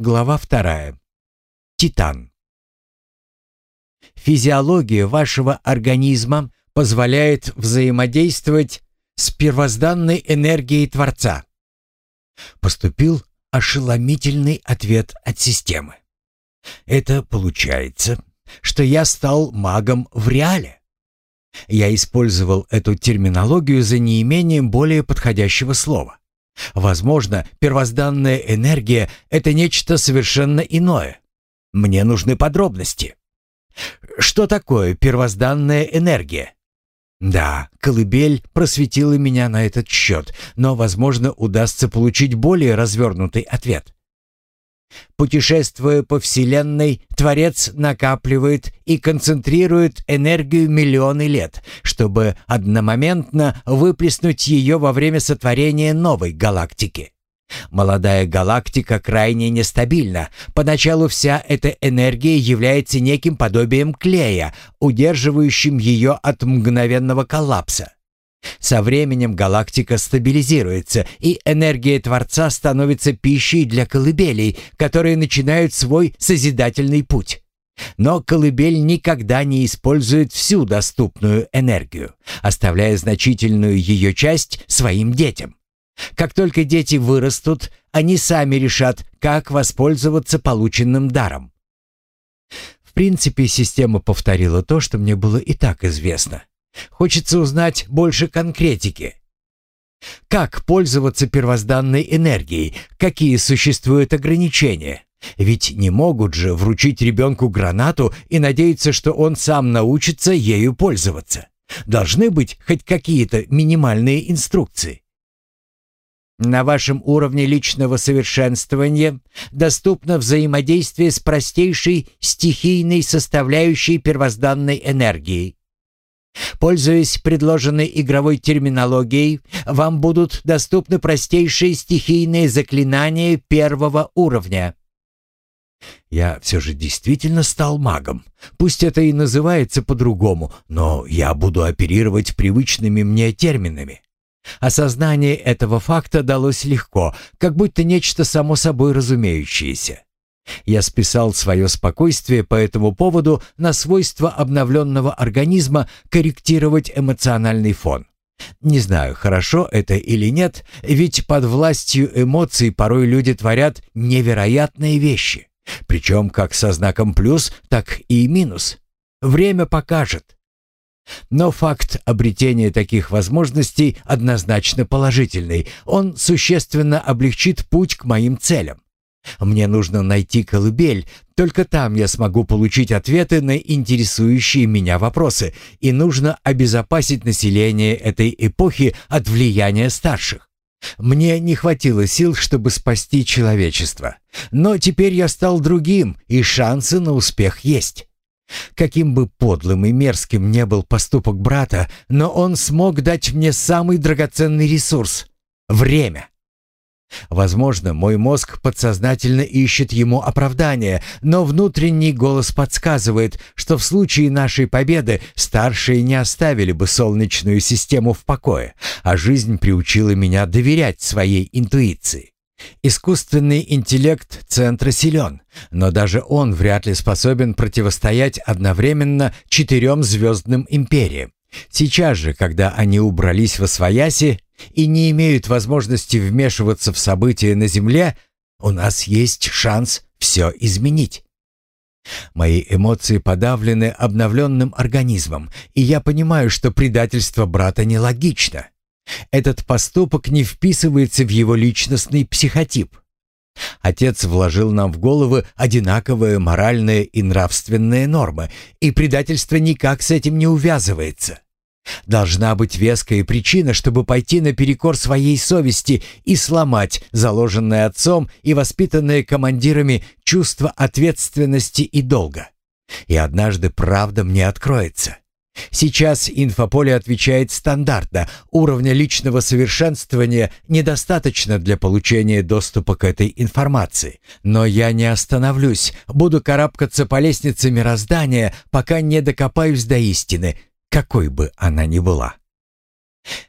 Глава вторая. Титан. Физиология вашего организма позволяет взаимодействовать с первозданной энергией Творца. Поступил ошеломительный ответ от системы. Это получается, что я стал магом в реале. Я использовал эту терминологию за неимением более подходящего слова. Возможно, первозданная энергия — это нечто совершенно иное. Мне нужны подробности. Что такое первозданная энергия? Да, колыбель просветила меня на этот счет, но, возможно, удастся получить более развернутый ответ. Путешествуя по Вселенной, Творец накапливает и концентрирует энергию миллионы лет, чтобы одномоментно выплеснуть ее во время сотворения новой галактики. Молодая галактика крайне нестабильна. Поначалу вся эта энергия является неким подобием клея, удерживающим ее от мгновенного коллапса. Со временем галактика стабилизируется, и энергия Творца становится пищей для колыбелей, которые начинают свой созидательный путь. Но колыбель никогда не использует всю доступную энергию, оставляя значительную ее часть своим детям. Как только дети вырастут, они сами решат, как воспользоваться полученным даром. В принципе, система повторила то, что мне было и так известно. Хочется узнать больше конкретики. Как пользоваться первозданной энергией? Какие существуют ограничения? Ведь не могут же вручить ребенку гранату и надеяться, что он сам научится ею пользоваться. Должны быть хоть какие-то минимальные инструкции. На вашем уровне личного совершенствования доступно взаимодействие с простейшей стихийной составляющей первозданной энергией. Пользуясь предложенной игровой терминологией, вам будут доступны простейшие стихийные заклинания первого уровня. Я все же действительно стал магом. Пусть это и называется по-другому, но я буду оперировать привычными мне терминами. Осознание этого факта далось легко, как будто нечто само собой разумеющееся. Я списал свое спокойствие по этому поводу на свойство обновленного организма корректировать эмоциональный фон. Не знаю, хорошо это или нет, ведь под властью эмоций порой люди творят невероятные вещи. Причем как со знаком плюс, так и минус. Время покажет. Но факт обретения таких возможностей однозначно положительный. Он существенно облегчит путь к моим целям. Мне нужно найти колыбель, только там я смогу получить ответы на интересующие меня вопросы, и нужно обезопасить население этой эпохи от влияния старших. Мне не хватило сил, чтобы спасти человечество. Но теперь я стал другим, и шансы на успех есть. Каким бы подлым и мерзким не был поступок брата, но он смог дать мне самый драгоценный ресурс — время. Возможно, мой мозг подсознательно ищет ему оправдание, но внутренний голос подсказывает, что в случае нашей победы старшие не оставили бы Солнечную систему в покое, а жизнь приучила меня доверять своей интуиции. Искусственный интеллект центра силен, но даже он вряд ли способен противостоять одновременно четырем звездным империям. Сейчас же, когда они убрались во свояси, и не имеют возможности вмешиваться в события на Земле, у нас есть шанс все изменить. Мои эмоции подавлены обновленным организмом, и я понимаю, что предательство брата нелогично. Этот поступок не вписывается в его личностный психотип. Отец вложил нам в головы одинаковые моральные и нравственные нормы, и предательство никак с этим не увязывается. Должна быть веская причина, чтобы пойти наперекор своей совести и сломать заложенное отцом и воспитанное командирами чувство ответственности и долга. И однажды правда мне откроется. Сейчас инфополе отвечает стандартно. Уровня личного совершенствования недостаточно для получения доступа к этой информации. Но я не остановлюсь, буду карабкаться по лестнице мироздания, пока не докопаюсь до истины, какой бы она ни была.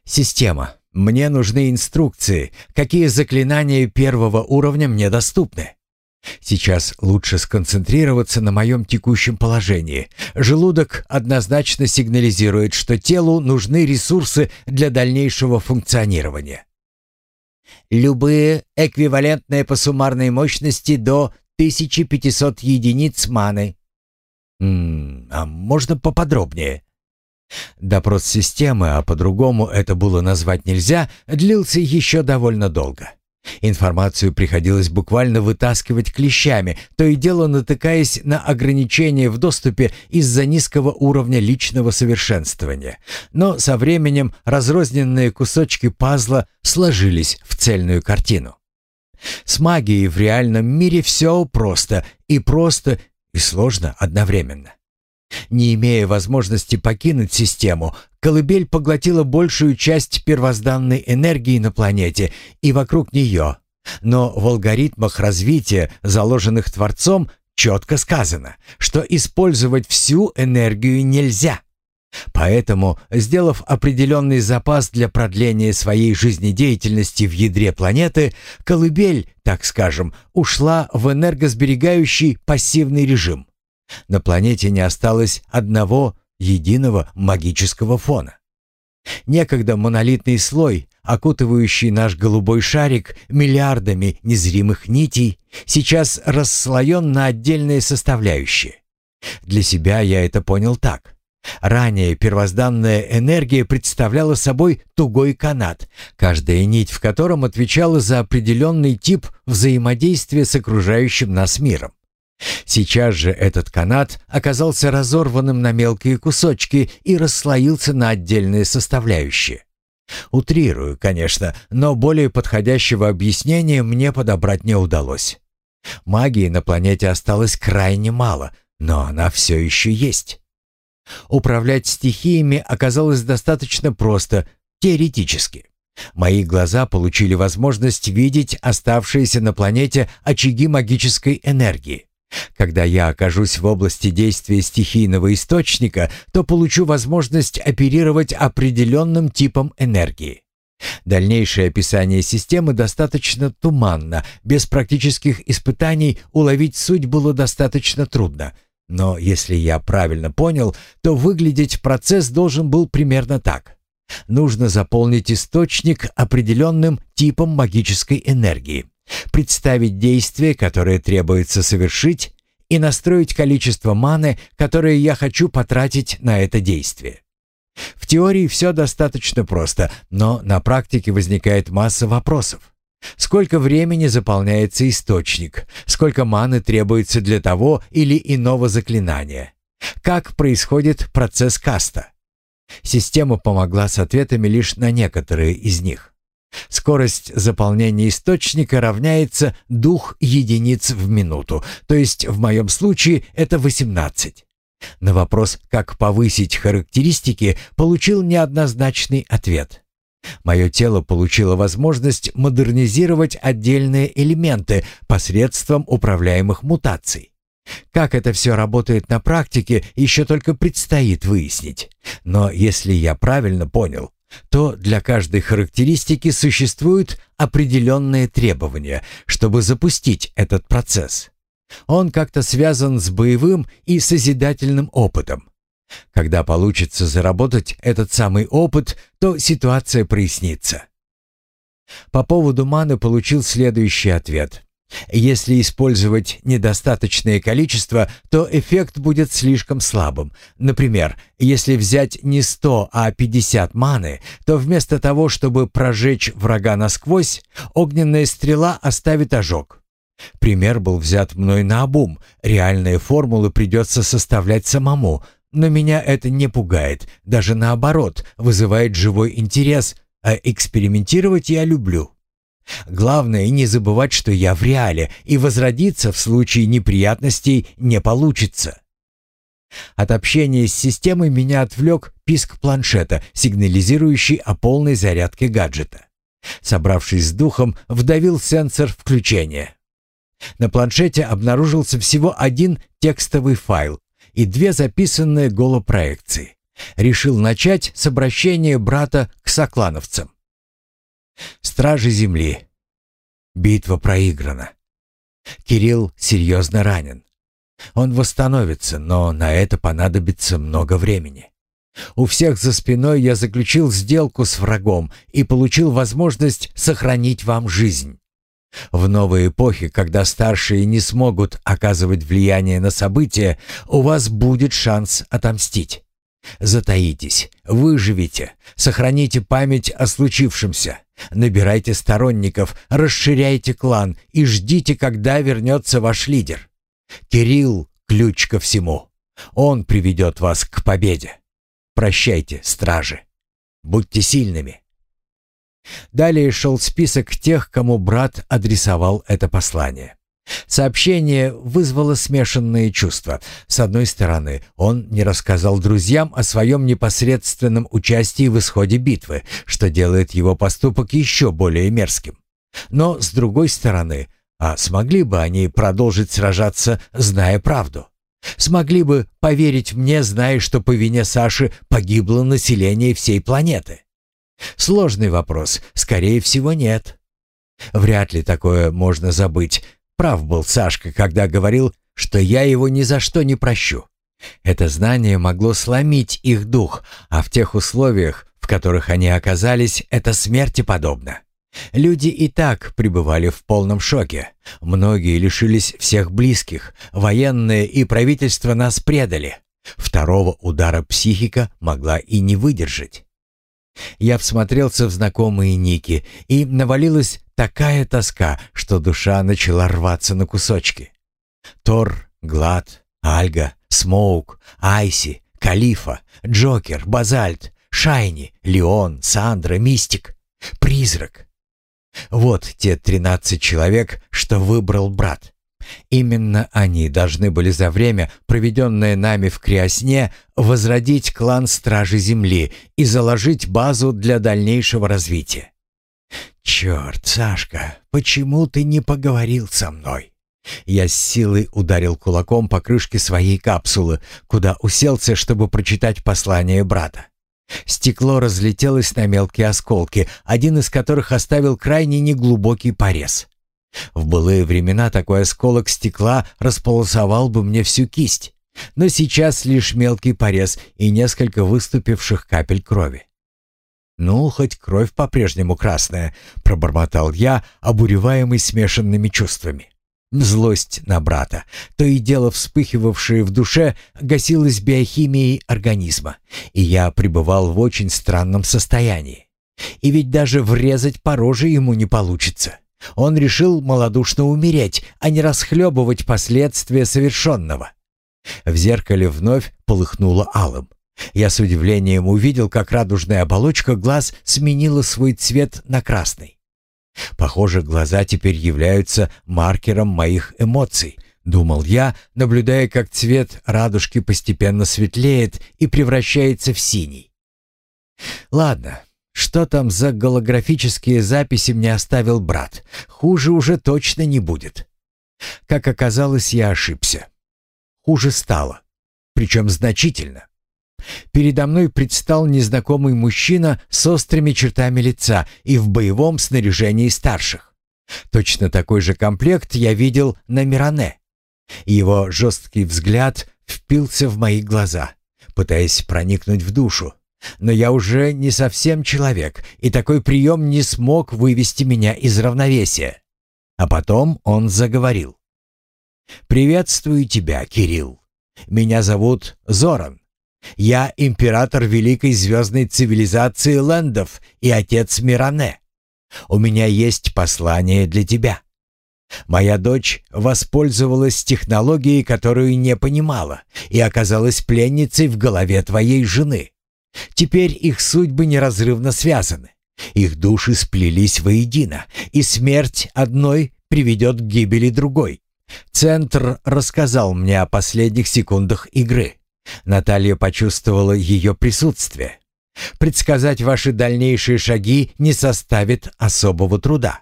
Система. Мне нужны инструкции, какие заклинания первого уровня мне доступны. Сейчас лучше сконцентрироваться на моем текущем положении. Желудок однозначно сигнализирует, что телу нужны ресурсы для дальнейшего функционирования. Любые эквивалентные по суммарной мощности до 1500 единиц маны. М а можно поподробнее? Допрос системы, а по-другому это было назвать нельзя, длился еще довольно долго. Информацию приходилось буквально вытаскивать клещами, то и дело натыкаясь на ограничения в доступе из-за низкого уровня личного совершенствования. Но со временем разрозненные кусочки пазла сложились в цельную картину. С магией в реальном мире все просто, и просто, и сложно одновременно. Не имея возможности покинуть систему, колыбель поглотила большую часть первозданной энергии на планете и вокруг нее. Но в алгоритмах развития, заложенных Творцом, четко сказано, что использовать всю энергию нельзя. Поэтому, сделав определенный запас для продления своей жизнедеятельности в ядре планеты, колыбель, так скажем, ушла в энергосберегающий пассивный режим. На планете не осталось одного единого магического фона. Некогда монолитный слой, окутывающий наш голубой шарик миллиардами незримых нитей, сейчас расслоен на отдельные составляющие. Для себя я это понял так. Ранее первозданная энергия представляла собой тугой канат, каждая нить в котором отвечала за определенный тип взаимодействия с окружающим нас миром. Сейчас же этот канат оказался разорванным на мелкие кусочки и расслоился на отдельные составляющие. Утрирую, конечно, но более подходящего объяснения мне подобрать не удалось. Магии на планете осталось крайне мало, но она все еще есть. Управлять стихиями оказалось достаточно просто, теоретически. Мои глаза получили возможность видеть оставшиеся на планете очаги магической энергии. Когда я окажусь в области действия стихийного источника, то получу возможность оперировать определенным типом энергии. Дальнейшее описание системы достаточно туманно, без практических испытаний уловить суть было достаточно трудно. Но если я правильно понял, то выглядеть процесс должен был примерно так. Нужно заполнить источник определенным типом магической энергии представить действие, которое требуется совершить, и настроить количество маны, которое я хочу потратить на это действие. В теории все достаточно просто, но на практике возникает масса вопросов. Сколько времени заполняется источник? Сколько маны требуется для того или иного заклинания? Как происходит процесс каста? Система помогла с ответами лишь на некоторые из них. Скорость заполнения источника равняется дух единиц в минуту, то есть в моем случае это 18. На вопрос, как повысить характеристики, получил неоднозначный ответ. Мое тело получило возможность модернизировать отдельные элементы посредством управляемых мутаций. Как это все работает на практике, еще только предстоит выяснить. Но если я правильно понял, то для каждой характеристики существуют определенные требования, чтобы запустить этот процесс. Он как-то связан с боевым и созидательным опытом. Когда получится заработать этот самый опыт, то ситуация прояснится. По поводу маны получил следующий ответ. Если использовать недостаточное количество, то эффект будет слишком слабым. Например, если взять не 100, а 50 маны, то вместо того, чтобы прожечь врага насквозь, огненная стрела оставит ожог. Пример был взят мной на обум. Реальные формулы придется составлять самому, но меня это не пугает, даже наоборот, вызывает живой интерес, а экспериментировать я люблю. Главное не забывать, что я в реале, и возродиться в случае неприятностей не получится. От общения с системой меня отвлек писк планшета, сигнализирующий о полной зарядке гаджета. Собравшись с духом, вдавил сенсор включения. На планшете обнаружился всего один текстовый файл и две записанные голопроекции. Решил начать с обращения брата к соклановцам. Стражи Земли. Битва проиграна. Кирилл серьезно ранен. Он восстановится, но на это понадобится много времени. У всех за спиной я заключил сделку с врагом и получил возможность сохранить вам жизнь. В новой эпохе, когда старшие не смогут оказывать влияние на события, у вас будет шанс отомстить. Затаитесь, выживите, сохраните память о случившемся, набирайте сторонников, расширяйте клан и ждите, когда вернется ваш лидер. Кирилл — ключ ко всему. Он приведет вас к победе. Прощайте, стражи. Будьте сильными. Далее шел список тех, кому брат адресовал это послание. Сообщение вызвало смешанные чувства. С одной стороны, он не рассказал друзьям о своем непосредственном участии в исходе битвы, что делает его поступок еще более мерзким. Но с другой стороны, а смогли бы они продолжить сражаться, зная правду? Смогли бы поверить мне, зная, что по вине Саши погибло население всей планеты? Сложный вопрос. Скорее всего, нет. Вряд ли такое можно забыть. Прав был Сашка, когда говорил, что я его ни за что не прощу. Это знание могло сломить их дух, а в тех условиях, в которых они оказались, это смерти подобно. Люди и так пребывали в полном шоке. Многие лишились всех близких, военные и правительство нас предали. Второго удара психика могла и не выдержать. Я всмотрелся в знакомые ники, и навалилась такая тоска, что душа начала рваться на кусочки. Тор, Глад, Альга, Смоук, Айси, Калифа, Джокер, Базальт, Шайни, Леон, Сандра, Мистик, Призрак. Вот те тринадцать человек, что выбрал брат. Именно они должны были за время, проведенное нами в Криосне, возродить клан Стражи Земли и заложить базу для дальнейшего развития. «Черт, Сашка, почему ты не поговорил со мной?» Я с силой ударил кулаком по крышке своей капсулы, куда уселся, чтобы прочитать послание брата. Стекло разлетелось на мелкие осколки, один из которых оставил крайне неглубокий порез. В былые времена такой осколок стекла располосовал бы мне всю кисть, но сейчас лишь мелкий порез и несколько выступивших капель крови. «Ну, хоть кровь по-прежнему красная», — пробормотал я, обуреваемый смешанными чувствами. Злость на брата, то и дело вспыхивавшее в душе, гасилась биохимией организма, и я пребывал в очень странном состоянии. И ведь даже врезать по роже ему не получится. Он решил малодушно умереть, а не расхлебывать последствия совершенного. В зеркале вновь полыхнуло алым. Я с удивлением увидел, как радужная оболочка глаз сменила свой цвет на красный. Похоже, глаза теперь являются маркером моих эмоций, думал я, наблюдая, как цвет радужки постепенно светлеет и превращается в синий. Ладно, что там за голографические записи мне оставил брат? Хуже уже точно не будет. Как оказалось, я ошибся. Хуже стало. Причем значительно. Передо мной предстал незнакомый мужчина с острыми чертами лица и в боевом снаряжении старших. Точно такой же комплект я видел на Миране. Его жесткий взгляд впился в мои глаза, пытаясь проникнуть в душу, но я уже не совсем человек, и такой прием не смог вывести меня из равновесия. А потом он заговорил. «Приветствую тебя, Кирилл. Меня зовут Зоран. Я император великой звездной цивилизации Лэндов и отец Миране. У меня есть послание для тебя. Моя дочь воспользовалась технологией, которую не понимала, и оказалась пленницей в голове твоей жены. Теперь их судьбы неразрывно связаны. Их души сплелись воедино, и смерть одной приведет к гибели другой. Центр рассказал мне о последних секундах игры. Наталья почувствовала ее присутствие. Предсказать ваши дальнейшие шаги не составит особого труда.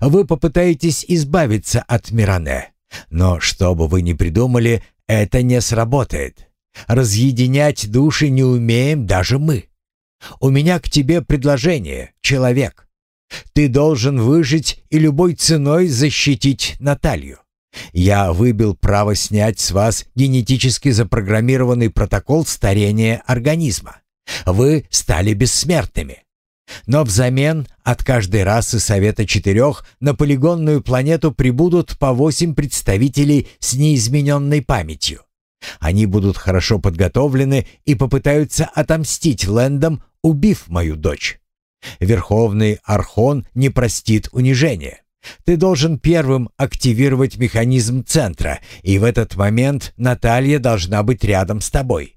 Вы попытаетесь избавиться от Миране, но что бы вы ни придумали, это не сработает. Разъединять души не умеем даже мы. У меня к тебе предложение, человек. Ты должен выжить и любой ценой защитить Наталью. Я выбил право снять с вас генетически запрограммированный протокол старения организма. Вы стали бессмертными. Но взамен от каждой расы Совета Четырех на полигонную планету прибудут по восемь представителей с неизмененной памятью. Они будут хорошо подготовлены и попытаются отомстить Лэндам, убив мою дочь. Верховный Архон не простит унижения. Ты должен первым активировать механизм центра, и в этот момент Наталья должна быть рядом с тобой.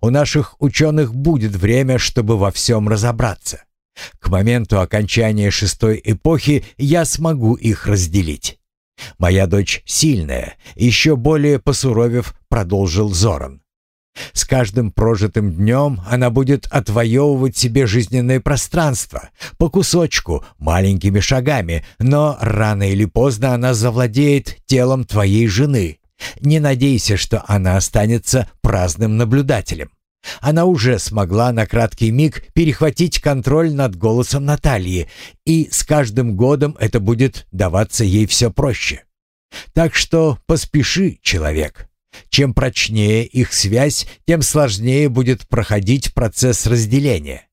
У наших ученых будет время, чтобы во всем разобраться. К моменту окончания шестой эпохи я смогу их разделить. Моя дочь сильная, еще более посуровев, продолжил Зоран. С каждым прожитым днем она будет отвоевывать себе жизненное пространство, по кусочку, маленькими шагами, но рано или поздно она завладеет телом твоей жены. Не надейся, что она останется праздным наблюдателем. Она уже смогла на краткий миг перехватить контроль над голосом Натальи, и с каждым годом это будет даваться ей все проще. Так что поспеши, человек. Чем прочнее их связь, тем сложнее будет проходить процесс разделения.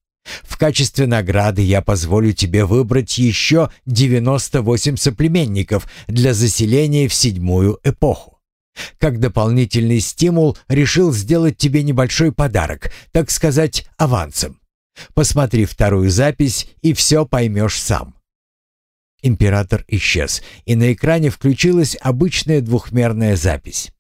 В качестве награды я позволю тебе выбрать еще 98 соплеменников для заселения в седьмую эпоху. Как дополнительный стимул решил сделать тебе небольшой подарок, так сказать, авансом. Посмотри вторую запись и все поймешь сам. Император исчез, и на экране включилась обычная двухмерная запись.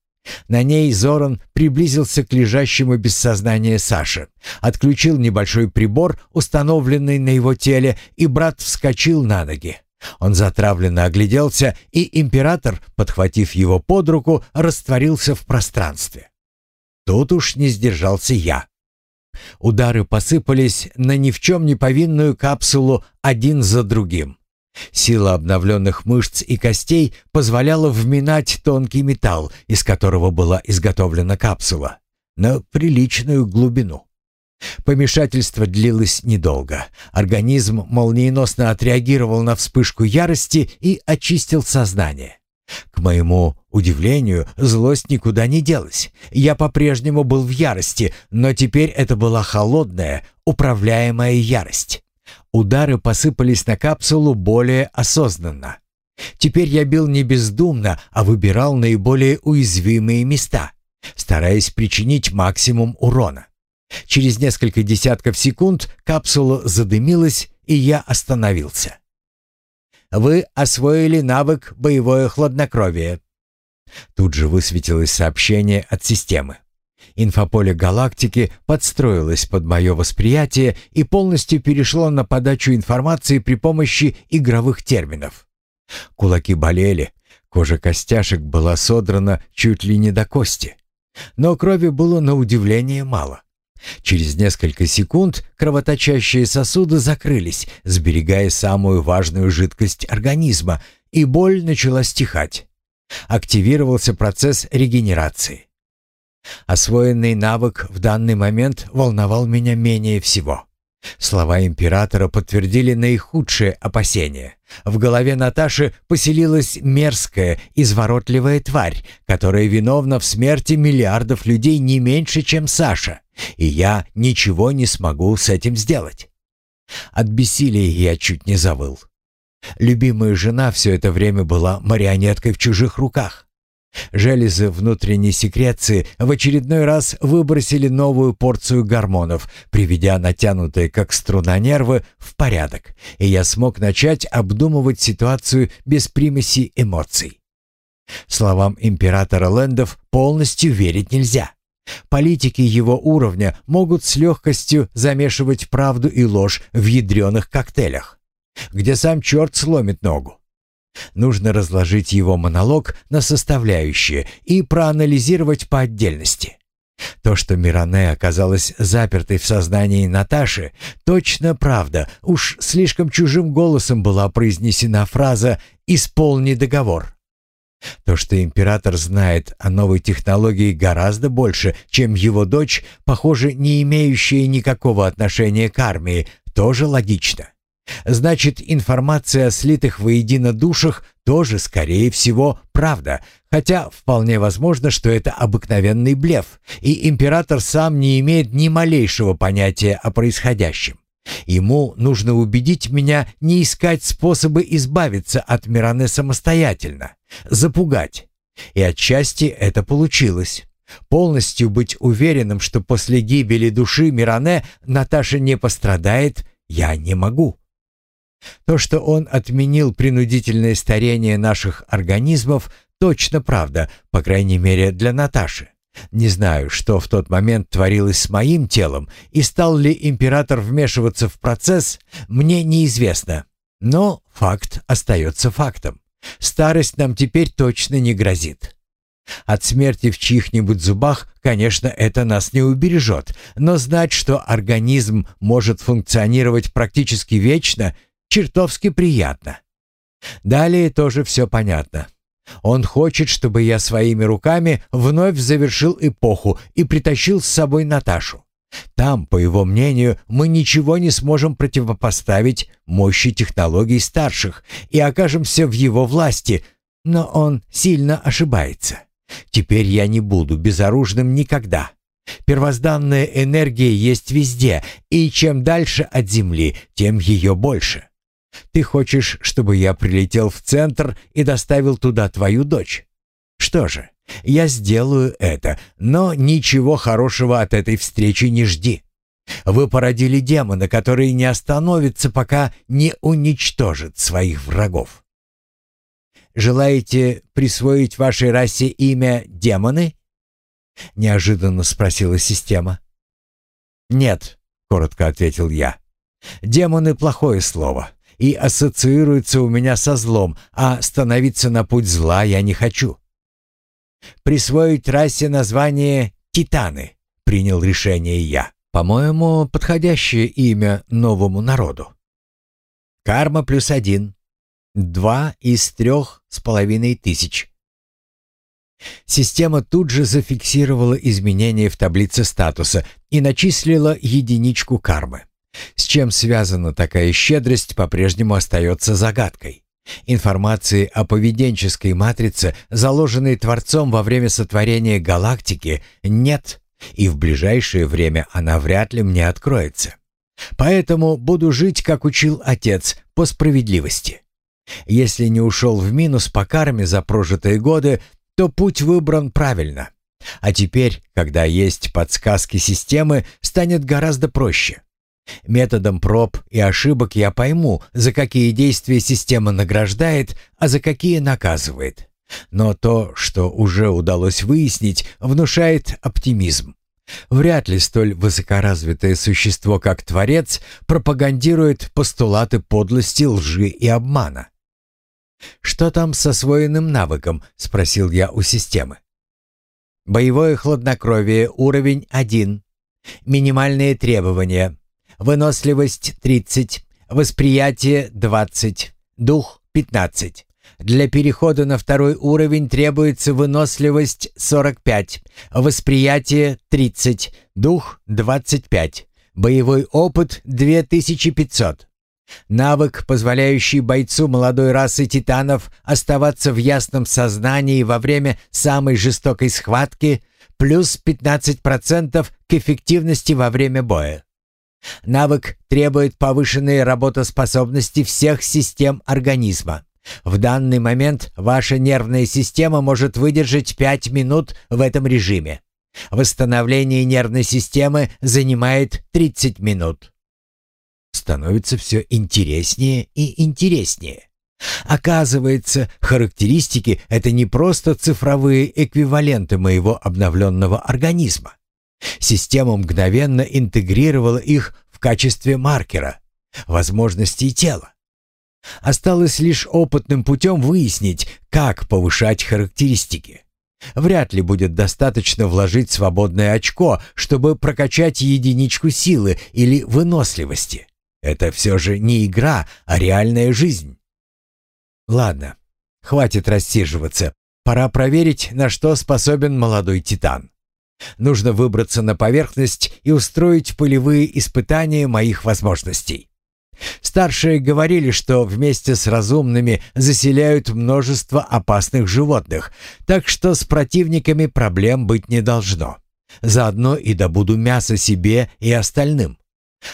На ней Зоран приблизился к лежащему без сознания Саше, отключил небольшой прибор, установленный на его теле, и брат вскочил на ноги. Он затравленно огляделся, и император, подхватив его под руку, растворился в пространстве. Тут уж не сдержался я. Удары посыпались на ни в чем не повинную капсулу один за другим. Сила обновленных мышц и костей позволяла вминать тонкий металл, из которого была изготовлена капсула, на приличную глубину. Помешательство длилось недолго. Организм молниеносно отреагировал на вспышку ярости и очистил сознание. К моему удивлению, злость никуда не делась. Я по-прежнему был в ярости, но теперь это была холодная, управляемая ярость. Удары посыпались на капсулу более осознанно. Теперь я бил не бездумно, а выбирал наиболее уязвимые места, стараясь причинить максимум урона. Через несколько десятков секунд капсула задымилась, и я остановился. «Вы освоили навык боевое хладнокровие». Тут же высветилось сообщение от системы. Инфополе галактики подстроилось под мое восприятие и полностью перешло на подачу информации при помощи игровых терминов. Кулаки болели, кожа костяшек была содрана чуть ли не до кости. Но крови было на удивление мало. Через несколько секунд кровоточащие сосуды закрылись, сберегая самую важную жидкость организма, и боль начала стихать. Активировался процесс регенерации. Освоенный навык в данный момент волновал меня менее всего. Слова императора подтвердили наихудшие опасения. В голове Наташи поселилась мерзкая, изворотливая тварь, которая виновна в смерти миллиардов людей не меньше, чем Саша, и я ничего не смогу с этим сделать. От бессилия я чуть не завыл. Любимая жена все это время была марионеткой в чужих руках. Железы внутренней секреции в очередной раз выбросили новую порцию гормонов, приведя натянутые как струна нервы в порядок, и я смог начать обдумывать ситуацию без примеси эмоций. Словам императора Лэндов полностью верить нельзя. Политики его уровня могут с легкостью замешивать правду и ложь в ядреных коктейлях, где сам черт сломит ногу. Нужно разложить его монолог на составляющие и проанализировать по отдельности. То, что Миране оказалась запертой в сознании Наташи, точно правда. Уж слишком чужим голосом была произнесена фраза «Исполни договор». То, что император знает о новой технологии гораздо больше, чем его дочь, похоже, не имеющая никакого отношения к армии, тоже логично. Значит, информация о слитых воедино душах тоже, скорее всего, правда, хотя вполне возможно, что это обыкновенный блеф, и император сам не имеет ни малейшего понятия о происходящем. Ему нужно убедить меня не искать способы избавиться от Миране самостоятельно, запугать. И отчасти это получилось. Полностью быть уверенным, что после гибели души Миране Наташа не пострадает, я не могу. То, что он отменил принудительное старение наших организмов, точно правда, по крайней мере для Наташи. Не знаю, что в тот момент творилось с моим телом и стал ли император вмешиваться в процесс, мне неизвестно. Но факт остается фактом. Старость нам теперь точно не грозит. От смерти в чьих-нибудь зубах, конечно, это нас не убережет, но знать, что организм может функционировать практически вечно, чертовски приятно. Далее тоже все понятно. Он хочет, чтобы я своими руками вновь завершил эпоху и притащил с собой Наташу. Там, по его мнению, мы ничего не сможем противопоставить мощи технологий старших и окажемся в его власти, но он сильно ошибается. Теперь я не буду безоружным никогда. Первозданная энергия есть везде, и чем дальше от Земли, тем ее больше. Ты хочешь, чтобы я прилетел в центр и доставил туда твою дочь? Что же, я сделаю это, но ничего хорошего от этой встречи не жди. Вы породили демона, который не остановится, пока не уничтожит своих врагов. Желаете присвоить вашей расе имя демоны? Неожиданно спросила система. Нет, коротко ответил я. Демоны плохое слово и ассоциируется у меня со злом, а становиться на путь зла я не хочу. Присвоить расе название «Титаны», — принял решение я. По-моему, подходящее имя новому народу. Карма плюс один. Два из трех с половиной тысяч. Система тут же зафиксировала изменения в таблице статуса и начислила единичку кармы. С чем связана такая щедрость, по-прежнему остается загадкой. Информации о поведенческой матрице, заложенной Творцом во время сотворения галактики, нет, и в ближайшее время она вряд ли мне откроется. Поэтому буду жить, как учил отец, по справедливости. Если не ушел в минус по карме за прожитые годы, то путь выбран правильно. А теперь, когда есть подсказки системы, станет гораздо проще. Методом проб и ошибок я пойму, за какие действия система награждает, а за какие наказывает. Но то, что уже удалось выяснить, внушает оптимизм. Вряд ли столь высокоразвитое существо, как Творец, пропагандирует постулаты подлости, лжи и обмана. «Что там с освоенным навыком?» — спросил я у системы. «Боевое хладнокровие, уровень 1. Минимальные требования. Выносливость 30, восприятие 20, дух 15. Для перехода на второй уровень требуется выносливость 45, восприятие 30, дух 25, боевой опыт 2500. Навык, позволяющий бойцу молодой расы титанов оставаться в ясном сознании во время самой жестокой схватки, плюс 15% к эффективности во время боя. Навык требует повышенной работоспособности всех систем организма. В данный момент ваша нервная система может выдержать 5 минут в этом режиме. Восстановление нервной системы занимает 30 минут. Становится все интереснее и интереснее. Оказывается, характеристики — это не просто цифровые эквиваленты моего обновленного организма. Система мгновенно интегрировала их в качестве маркера возможностей тела. Осталось лишь опытным путем выяснить, как повышать характеристики. Вряд ли будет достаточно вложить свободное очко, чтобы прокачать единичку силы или выносливости. Это все же не игра, а реальная жизнь. Ладно, хватит рассиживаться. Пора проверить, на что способен молодой титан. Нужно выбраться на поверхность и устроить полевые испытания моих возможностей. Старшие говорили, что вместе с разумными заселяют множество опасных животных, так что с противниками проблем быть не должно. Заодно и добуду мясо себе и остальным.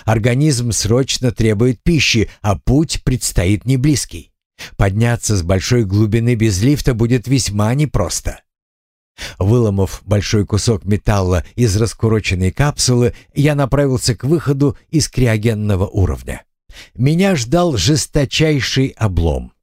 Организм срочно требует пищи, а путь предстоит не близкий. Подняться с большой глубины без лифта будет весьма непросто. Выломав большой кусок металла из раскуроченной капсулы, я направился к выходу из криогенного уровня. Меня ждал жесточайший облом.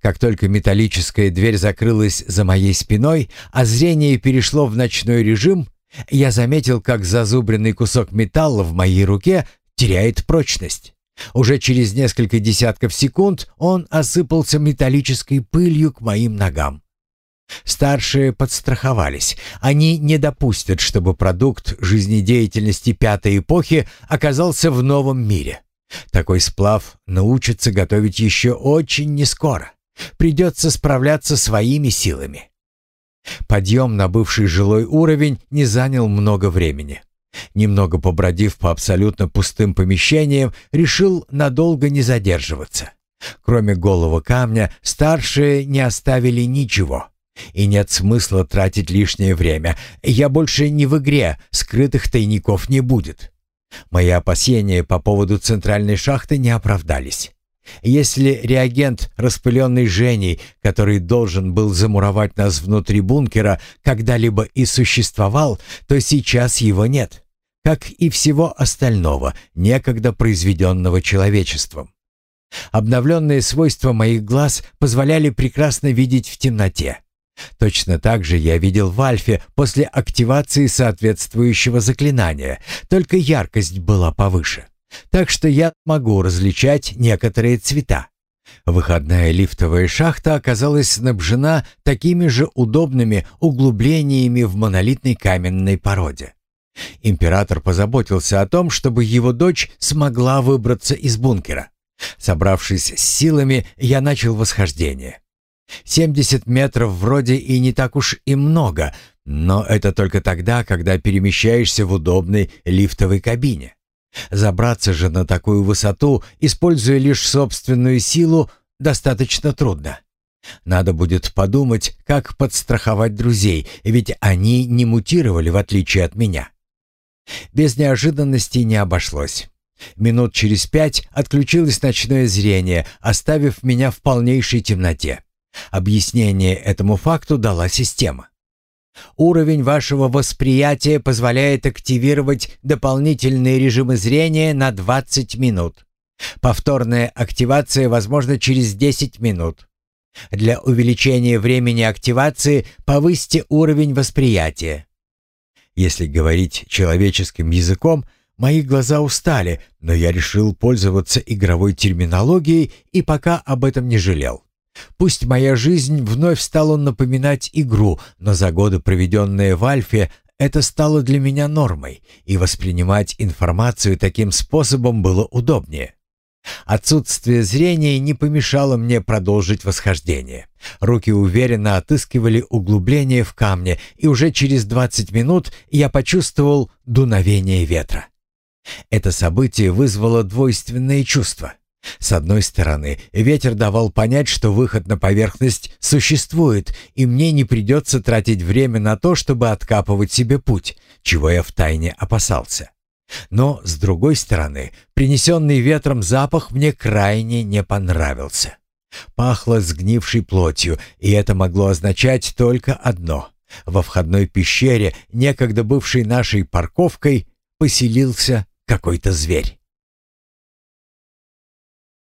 Как только металлическая дверь закрылась за моей спиной, а зрение перешло в ночной режим, я заметил, как зазубренный кусок металла в моей руке теряет прочность. Уже через несколько десятков секунд он осыпался металлической пылью к моим ногам. Старшие подстраховались. Они не допустят, чтобы продукт жизнедеятельности пятой эпохи оказался в новом мире. Такой сплав научится готовить еще очень нескоро. Придется справляться своими силами. Подъем на бывший жилой уровень не занял много времени. Немного побродив по абсолютно пустым помещениям, решил надолго не задерживаться. Кроме голого камня, старшие не оставили ничего. И нет смысла тратить лишнее время. Я больше не в игре, скрытых тайников не будет. Мои опасения по поводу центральной шахты не оправдались. Если реагент, распыленный Женей, который должен был замуровать нас внутри бункера, когда-либо и существовал, то сейчас его нет, как и всего остального, некогда произведенного человечеством. Обновленные свойства моих глаз позволяли прекрасно видеть в темноте. Точно так же я видел в Альфе после активации соответствующего заклинания, только яркость была повыше. Так что я могу различать некоторые цвета. Выходная лифтовая шахта оказалась снабжена такими же удобными углублениями в монолитной каменной породе. Император позаботился о том, чтобы его дочь смогла выбраться из бункера. Собравшись с силами, я начал восхождение. 70 метров вроде и не так уж и много, но это только тогда, когда перемещаешься в удобной лифтовой кабине. Забраться же на такую высоту, используя лишь собственную силу, достаточно трудно. Надо будет подумать, как подстраховать друзей, ведь они не мутировали, в отличие от меня. Без неожиданностей не обошлось. Минут через пять отключилось ночное зрение, оставив меня в полнейшей темноте. Объяснение этому факту дала система. Уровень вашего восприятия позволяет активировать дополнительные режимы зрения на 20 минут. Повторная активация возможна через 10 минут. Для увеличения времени активации повысьте уровень восприятия. Если говорить человеческим языком, мои глаза устали, но я решил пользоваться игровой терминологией и пока об этом не жалел. Пусть моя жизнь вновь стала напоминать игру, но за годы, проведенные в Альфе, это стало для меня нормой, и воспринимать информацию таким способом было удобнее. Отсутствие зрения не помешало мне продолжить восхождение. Руки уверенно отыскивали углубление в камне, и уже через 20 минут я почувствовал дуновение ветра. Это событие вызвало двойственные чувства. С одной стороны, ветер давал понять, что выход на поверхность существует, и мне не придется тратить время на то, чтобы откапывать себе путь, чего я втайне опасался. Но, с другой стороны, принесенный ветром запах мне крайне не понравился. Пахло сгнившей плотью, и это могло означать только одно. Во входной пещере, некогда бывшей нашей парковкой, поселился какой-то зверь.